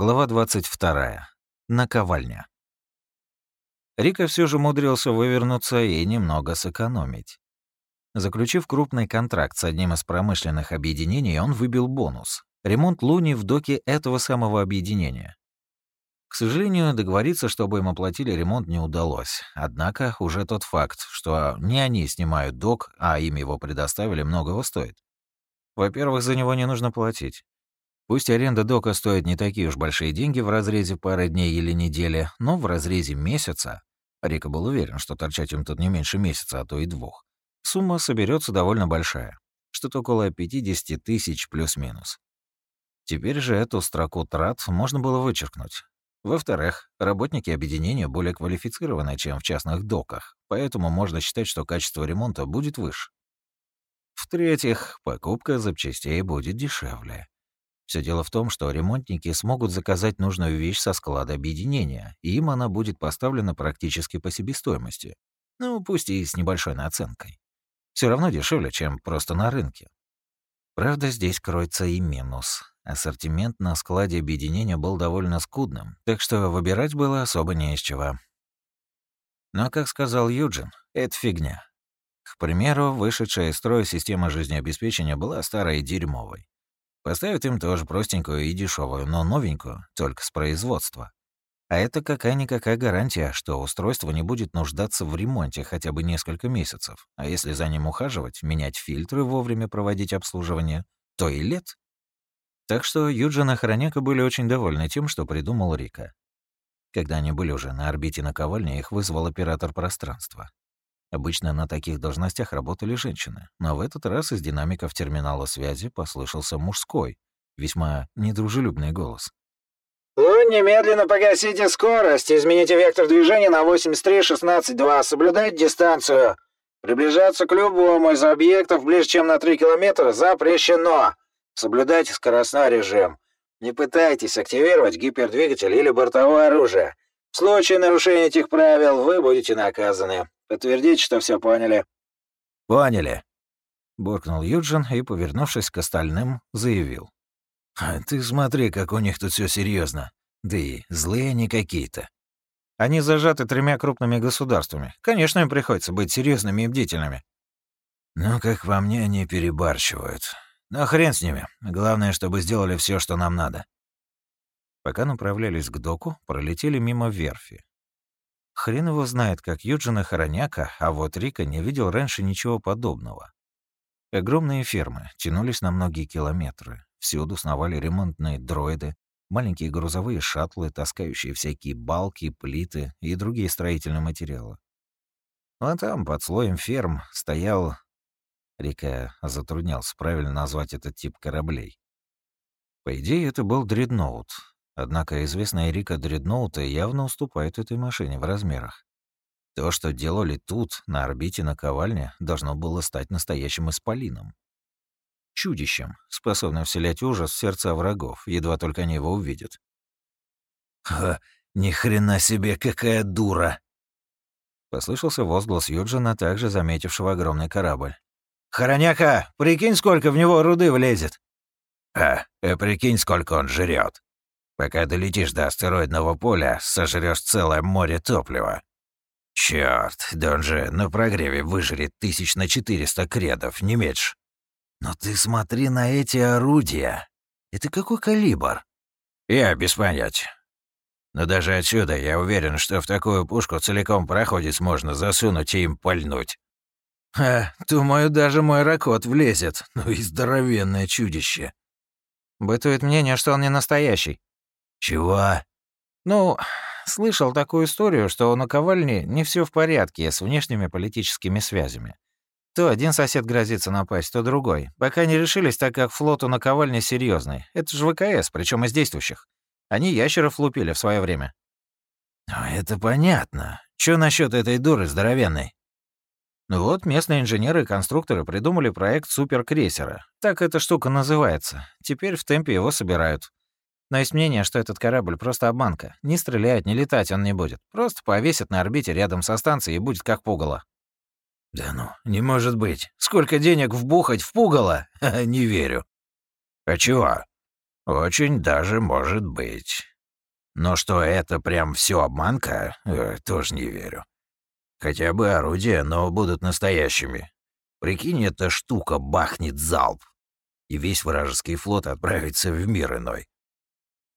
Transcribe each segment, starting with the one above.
Глава 22. Наковальня. Рика все же умудрился вывернуться и немного сэкономить. Заключив крупный контракт с одним из промышленных объединений, он выбил бонус — ремонт луни в доке этого самого объединения. К сожалению, договориться, чтобы им оплатили ремонт, не удалось. Однако уже тот факт, что не они снимают док, а им его предоставили, многого стоит. Во-первых, за него не нужно платить. Пусть аренда дока стоит не такие уж большие деньги в разрезе пары дней или недели, но в разрезе месяца, Рика был уверен, что торчать им тут не меньше месяца, а то и двух, сумма соберется довольно большая, что-то около 50 тысяч плюс-минус. Теперь же эту строку трат можно было вычеркнуть. Во-вторых, работники объединения более квалифицированы, чем в частных доках, поэтому можно считать, что качество ремонта будет выше. В-третьих, покупка запчастей будет дешевле. Все дело в том, что ремонтники смогут заказать нужную вещь со склада объединения, и им она будет поставлена практически по себестоимости. Ну, пусть и с небольшой наценкой. Все равно дешевле, чем просто на рынке. Правда, здесь кроется и минус. Ассортимент на складе объединения был довольно скудным, так что выбирать было особо не из чего. Но, как сказал Юджин, это фигня. К примеру, вышедшая из строя система жизнеобеспечения была старой и дерьмовой. Поставят им тоже простенькую и дешевую, но новенькую, только с производства. А это какая-никакая гарантия, что устройство не будет нуждаться в ремонте хотя бы несколько месяцев. А если за ним ухаживать, менять фильтры, вовремя проводить обслуживание, то и лет. Так что Юджин и Хроняка были очень довольны тем, что придумал Рика. Когда они были уже на орбите наковальни, их вызвал оператор пространства. Обычно на таких должностях работали женщины, но в этот раз из динамиков терминала связи послышался мужской, весьма недружелюбный голос. «Лунь, немедленно погасите скорость, измените вектор движения на 83-16-2, соблюдайте дистанцию. Приближаться к любому из объектов ближе, чем на 3 километра, запрещено. Соблюдайте скоростной режим. Не пытайтесь активировать гипердвигатель или бортовое оружие. В случае нарушения этих правил вы будете наказаны. Подтвердите, что все поняли». «Поняли», — буркнул Юджин и, повернувшись к остальным, заявил. «А «Ты смотри, как у них тут все серьезно. Да и злые они какие-то». Они зажаты тремя крупными государствами. Конечно, им приходится быть серьезными и бдительными. Ну, как по мне, они перебарщивают. Но хрен с ними. Главное, чтобы сделали все, что нам надо. Пока направлялись к доку, пролетели мимо верфи. Хрен его знает, как Юджина Хороняка, а вот Рика не видел раньше ничего подобного. Огромные фермы тянулись на многие километры. Всюду сновали ремонтные дроиды, маленькие грузовые шаттлы, таскающие всякие балки, плиты и другие строительные материалы. А там, под слоем ферм, стоял... Рика затруднялся правильно назвать этот тип кораблей. По идее, это был дредноут, Однако известная Рика Дредноута явно уступает этой машине в размерах. То, что делали тут, на орбите наковальня, должно было стать настоящим исполином. Чудищем, способным вселять ужас в сердца врагов, едва только они его увидят. «Ха, ни хрена себе, какая дура!» Послышался возглас Юджина, также заметившего огромный корабль. «Хороняка, прикинь, сколько в него руды влезет!» «А, э, прикинь, сколько он жрет. Пока долетишь до астероидного поля, сожрёшь целое море топлива. Чёрт, да на прогреве выжрет тысяч на четыреста кредов, не меньше. Но ты смотри на эти орудия. Это какой калибр? Я без понятия. Но даже отсюда я уверен, что в такую пушку целиком проходец можно засунуть и им пальнуть. А, думаю, даже мой ракот влезет. Ну и здоровенное чудище. Бытует мнение, что он не настоящий. «Чего?» «Ну, слышал такую историю, что у наковальни не все в порядке с внешними политическими связями. То один сосед грозится напасть, то другой. Пока не решились, так как флот у наковальни серьезный. Это же ВКС, причем из действующих. Они ящеров лупили в свое время. Ну, это понятно. Что насчет этой дуры здоровенной? Ну вот, местные инженеры и конструкторы придумали проект суперкрейсера. Так эта штука называется. Теперь в темпе его собирают. Но есть мнение, что этот корабль просто обманка. Не стрелять, не летать он не будет. Просто повесит на орбите рядом со станцией и будет как пугало. Да ну, не может быть. Сколько денег вбухать в пугало? Не верю. А чего? Очень даже может быть. Но что это прям все обманка, э, тоже не верю. Хотя бы орудия, но будут настоящими. Прикинь, эта штука бахнет залп, и весь вражеский флот отправится в мир иной.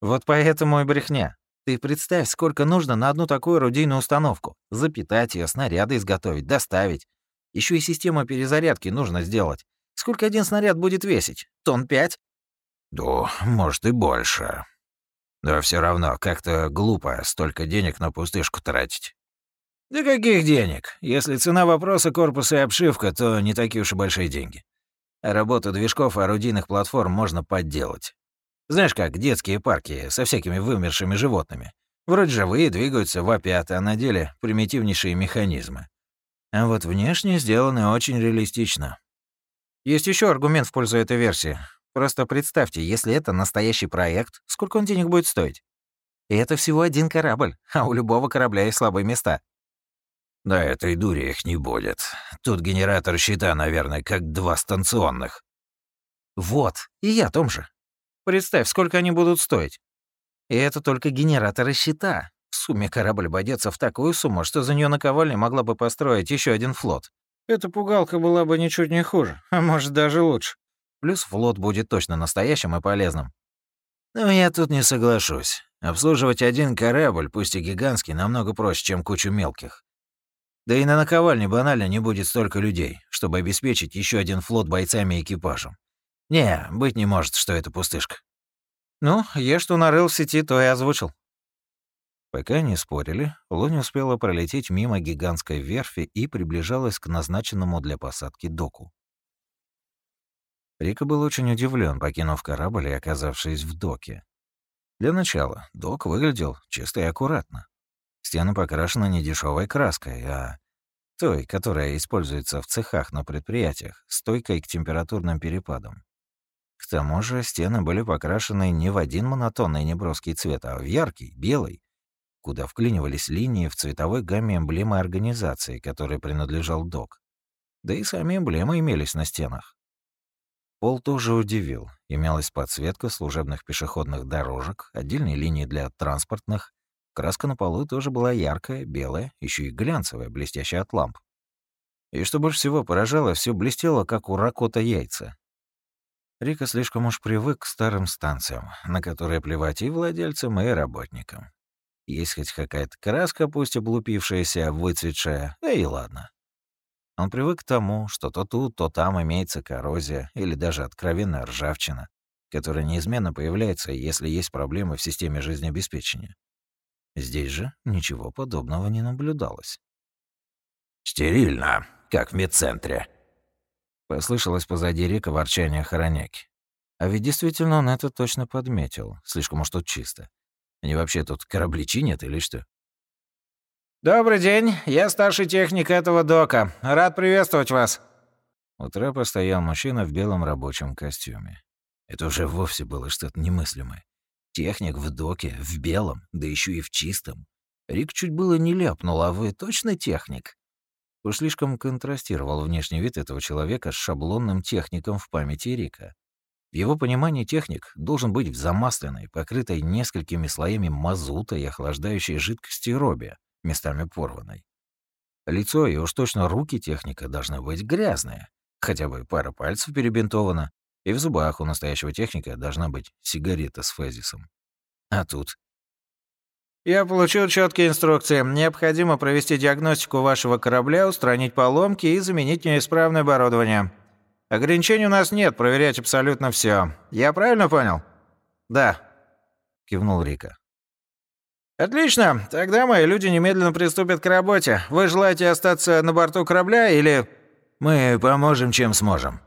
Вот поэтому и брехня. Ты представь, сколько нужно на одну такую орудийную установку. Запитать ее, снаряды изготовить, доставить. Еще и систему перезарядки нужно сделать. Сколько один снаряд будет весить? Тонн пять? Да, может и больше. Да все равно, как-то глупо столько денег на пустышку тратить. Да каких денег? Если цена вопроса корпуса и обшивка, то не такие уж и большие деньги. А работу движков и орудийных платформ можно подделать. Знаешь как, детские парки со всякими вымершими животными. Вроде живые, двигаются, вопят, а на деле примитивнейшие механизмы. А вот внешне сделаны очень реалистично. Есть еще аргумент в пользу этой версии. Просто представьте, если это настоящий проект, сколько он денег будет стоить? И это всего один корабль, а у любого корабля есть слабые места. Да, этой дури их не будет. Тут генератор щита, наверное, как два станционных. Вот, и я о том же. Представь, сколько они будут стоить. И это только генераторы щита. В сумме корабль обойдется в такую сумму, что за нее наковальня могла бы построить еще один флот. Эта пугалка была бы ничуть не хуже, а может даже лучше. Плюс флот будет точно настоящим и полезным. Но я тут не соглашусь. Обслуживать один корабль, пусть и гигантский, намного проще, чем кучу мелких. Да и на наковальне банально не будет столько людей, чтобы обеспечить еще один флот бойцами и экипажем. Не, быть не может, что это пустышка. Ну, я что нарыл в сети, то и озвучил. Пока они спорили, Луни успела пролететь мимо гигантской верфи и приближалась к назначенному для посадки доку. Рика был очень удивлен, покинув корабль и оказавшись в доке. Для начала, док выглядел чисто и аккуратно. Стены покрашены не дешевой краской, а той, которая используется в цехах на предприятиях, стойкой к температурным перепадам. К тому же стены были покрашены не в один монотонный неброский цвет, а в яркий, белый, куда вклинивались линии в цветовой гамме эмблемы организации, которой принадлежал док. Да и сами эмблемы имелись на стенах. Пол тоже удивил. Имелась подсветка служебных пешеходных дорожек, отдельные линии для транспортных. Краска на полу тоже была яркая, белая, еще и глянцевая, блестящая от ламп. И что больше всего поражало, все блестело, как у ракота яйца. Рика слишком уж привык к старым станциям, на которые плевать и владельцам, и работникам. Есть хоть какая-то краска, пусть облупившаяся, выцветшая, да и ладно. Он привык к тому, что то тут, то там имеется коррозия или даже откровенная ржавчина, которая неизменно появляется, если есть проблемы в системе жизнеобеспечения. Здесь же ничего подобного не наблюдалось. «Стерильно, как в медцентре», — послышалось позади Рика ворчание хороняки. А ведь действительно он это точно подметил. Слишком уж тут чисто. Они вообще тут корабли чинят или что? «Добрый день, я старший техник этого дока. Рад приветствовать вас». У трапа стоял мужчина в белом рабочем костюме. Это уже вовсе было что-то немыслимое. Техник в доке, в белом, да еще и в чистом. Рик чуть было не ляпнул, а вы точно техник? Уж слишком контрастировал внешний вид этого человека с шаблонным техником в памяти Рика. В его понимании техник должен быть в замасленной, покрытой несколькими слоями мазута и охлаждающей жидкости робе, местами порванной. Лицо и уж точно руки техника должны быть грязные. Хотя бы пара пальцев перебинтована, и в зубах у настоящего техника должна быть сигарета с фезисом. А тут... «Я получил четкие инструкции. Необходимо провести диагностику вашего корабля, устранить поломки и заменить неисправное оборудование. Ограничений у нас нет, проверять абсолютно все. Я правильно понял?» «Да», — кивнул Рика. «Отлично. Тогда мои люди немедленно приступят к работе. Вы желаете остаться на борту корабля или...» «Мы поможем, чем сможем».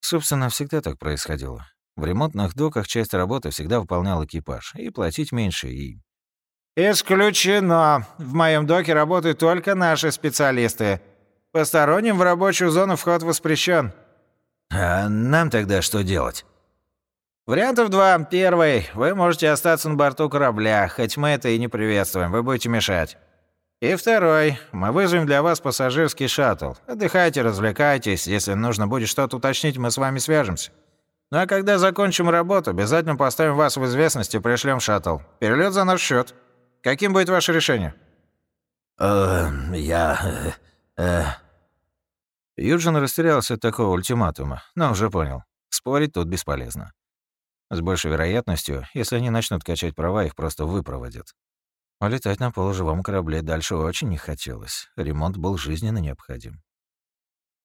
Собственно, всегда так происходило. В ремонтных доках часть работы всегда выполнял экипаж. И платить меньше, и... «Исключено. В моем доке работают только наши специалисты. Посторонним в рабочую зону вход воспрещен. «А нам тогда что делать?» Вариантов два. Первый. Вы можете остаться на борту корабля, хоть мы это и не приветствуем, вы будете мешать. И второй. Мы вызовем для вас пассажирский шаттл. Отдыхайте, развлекайтесь. Если нужно будет что-то уточнить, мы с вами свяжемся. Ну а когда закончим работу, обязательно поставим вас в известность и пришлем шаттл. Перелет за наш счет. Каким будет ваше решение?» «Э, я... э, э...» Юджин растерялся от такого ультиматума, но уже понял. Спорить тут бесполезно. С большей вероятностью, если они начнут качать права, их просто выпроводят. А летать на полуживом корабле дальше очень не хотелось. Ремонт был жизненно необходим.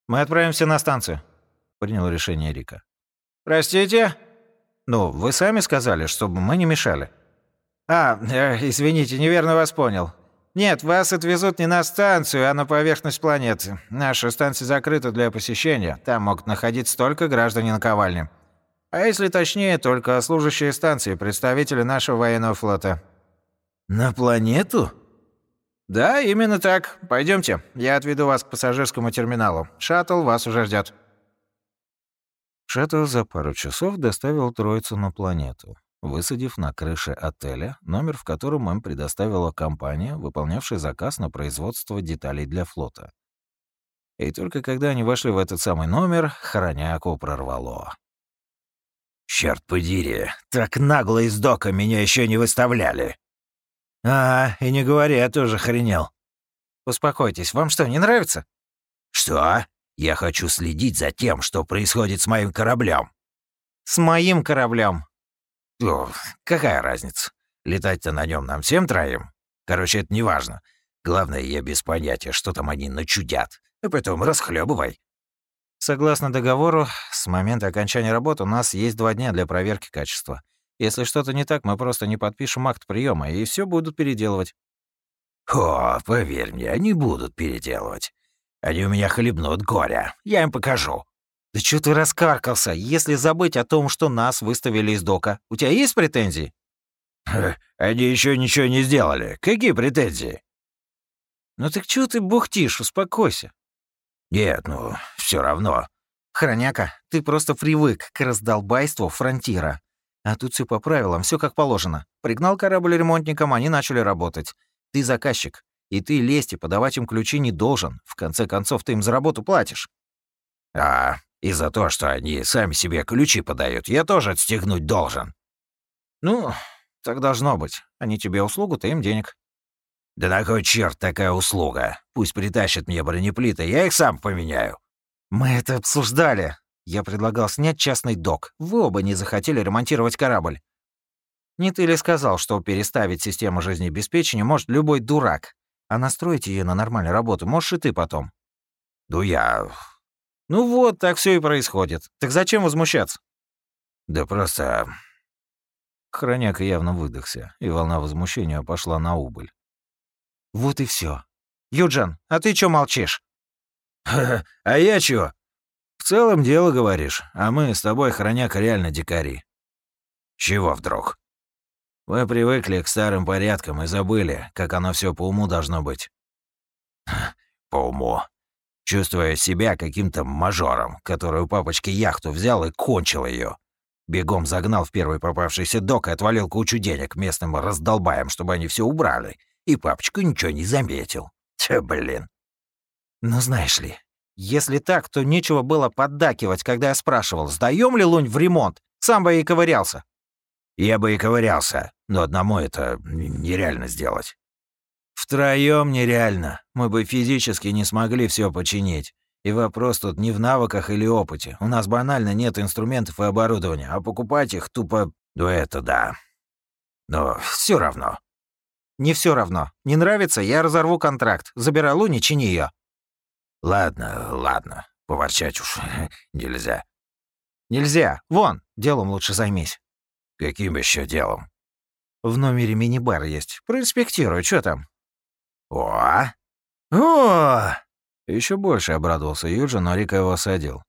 «Мы отправимся на станцию», — принял решение Рика. «Простите?» «Ну, вы сами сказали, чтобы мы не мешали». «А, э, извините, неверно вас понял. Нет, вас отвезут не на станцию, а на поверхность планеты. Наша станция закрыта для посещения. Там могут находиться только граждане наковальни. А если точнее, только служащие станции, представители нашего военного флота». «На планету?» «Да, именно так. Пойдемте, я отведу вас к пассажирскому терминалу. Шаттл вас уже ждет. Шаттл за пару часов доставил троицу на планету, высадив на крыше отеля, номер в котором им предоставила компания, выполнявшая заказ на производство деталей для флота. И только когда они вошли в этот самый номер, хороняку прорвало. «Чёрт подери, так нагло из дока меня еще не выставляли!» «А, и не говори, я тоже хренел». «Успокойтесь, вам что, не нравится?» «Что? Я хочу следить за тем, что происходит с моим кораблем». «С моим кораблем?» О, какая разница? Летать-то на нем нам всем троим. Короче, это не важно. Главное, я без понятия, что там они начудят. А потом расхлебывай. Согласно договору, с момента окончания работы у нас есть два дня для проверки качества. Если что-то не так, мы просто не подпишем акт приема и все будут переделывать. О, поверь мне, они будут переделывать. Они у меня хлебнут горя. Я им покажу. Да что ты раскаркался? Если забыть о том, что нас выставили из дока, у тебя есть претензии? Они еще ничего не сделали. Какие претензии? Ну так что ты бухтишь, успокойся. Нет, ну, все равно. Хроняка, ты просто привык к раздолбайству фронтира. А тут все по правилам, все как положено. Пригнал корабль ремонтникам, они начали работать. Ты заказчик, и ты лезть и подавать им ключи не должен. В конце концов, ты им за работу платишь. А, и за то, что они сами себе ключи подают, я тоже отстегнуть должен. Ну, так должно быть. Они тебе услугу, ты им денег. Да на кой черт такая услуга? Пусть притащат мне бронеплиты, я их сам поменяю. Мы это обсуждали. Я предлагал снять частный док. Вы оба не захотели ремонтировать корабль. Не ты ли сказал, что переставить систему жизнеобеспечения может любой дурак, а настроить ее на нормальную работу можешь и ты потом? Ну я... Ну вот, так все и происходит. Так зачем возмущаться? Да просто... Хроняк явно выдохся, и волна возмущения пошла на убыль. Вот и все. Юджан, а ты чё молчишь? А я чё? В целом дело, говоришь, а мы с тобой, хроняк, реально дикари. Чего вдруг? Вы привыкли к старым порядкам и забыли, как оно все по уму должно быть. По уму. Чувствуя себя каким-то мажором, который у папочки яхту взял и кончил ее. Бегом загнал в первый попавшийся док и отвалил кучу денег местным раздолбаем, чтобы они все убрали. И папочка ничего не заметил. Тя, блин. Ну, знаешь ли, если так, то нечего было поддакивать, когда я спрашивал, сдаем ли лунь в ремонт. Сам бы и ковырялся. Я бы и ковырялся, но одному это нереально сделать. Втроем нереально. Мы бы физически не смогли все починить. И вопрос тут не в навыках или опыте. У нас банально нет инструментов и оборудования, а покупать их тупо... Ну это да. Но все равно. Не все равно. Не нравится, я разорву контракт. Забирай Луни, чини ее. Ладно, ладно. Поворчать уж нельзя. Нельзя. Вон, делом лучше займись. Каким еще делом? В номере мини-бар есть. Проинспектирую, что там? О! О! Еще больше обрадовался Юджин, но Рика его осадил.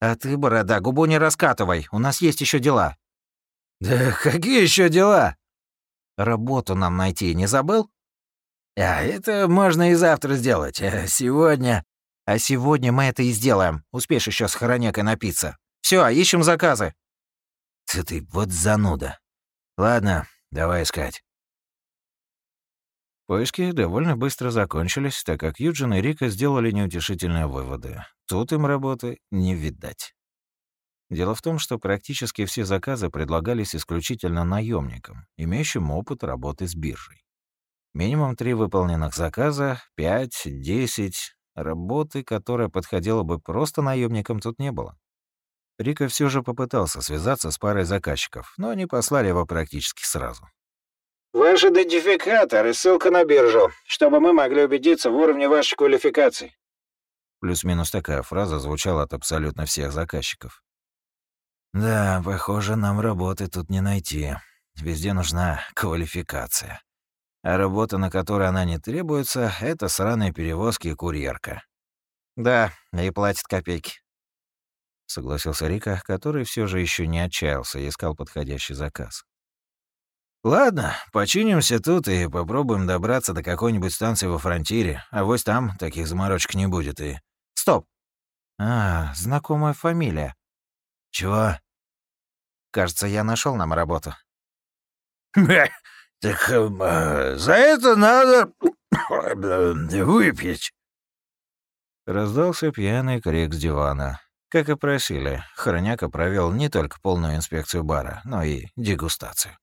А ты, борода, губу не раскатывай. У нас есть еще дела. Да какие еще дела? Работу нам найти не забыл? А это можно и завтра сделать. А сегодня... А сегодня мы это и сделаем. Успеешь еще с хоронякой напиться. Все, ищем заказы. Ты ты вот зануда. Ладно, давай искать. Поиски довольно быстро закончились, так как Юджин и Рика сделали неутешительные выводы. Тут им работы не видать. Дело в том, что практически все заказы предлагались исключительно наемникам, имеющим опыт работы с биржей. Минимум три выполненных заказа, пять, десять. Работы, которая подходила бы просто наемникам, тут не было. Рика все же попытался связаться с парой заказчиков, но они послали его практически сразу. «Ваш идентификатор и ссылка на биржу, чтобы мы могли убедиться в уровне вашей квалификации». Плюс-минус такая фраза звучала от абсолютно всех заказчиков. «Да, похоже, нам работы тут не найти. Везде нужна квалификация. А работа, на которой она не требуется, это сраные перевозки и курьерка. Да, и платит копейки. Согласился Рика, который все же еще не отчаялся и искал подходящий заказ. Ладно, починимся тут и попробуем добраться до какой-нибудь станции во фронтире, а вось там таких заморочек не будет и... Стоп! А, знакомая фамилия. Чего? Кажется, я нашел нам работу. Так э, за это надо выпить. Раздался пьяный крик с дивана. Как и просили, Хороняка провел не только полную инспекцию бара, но и дегустацию.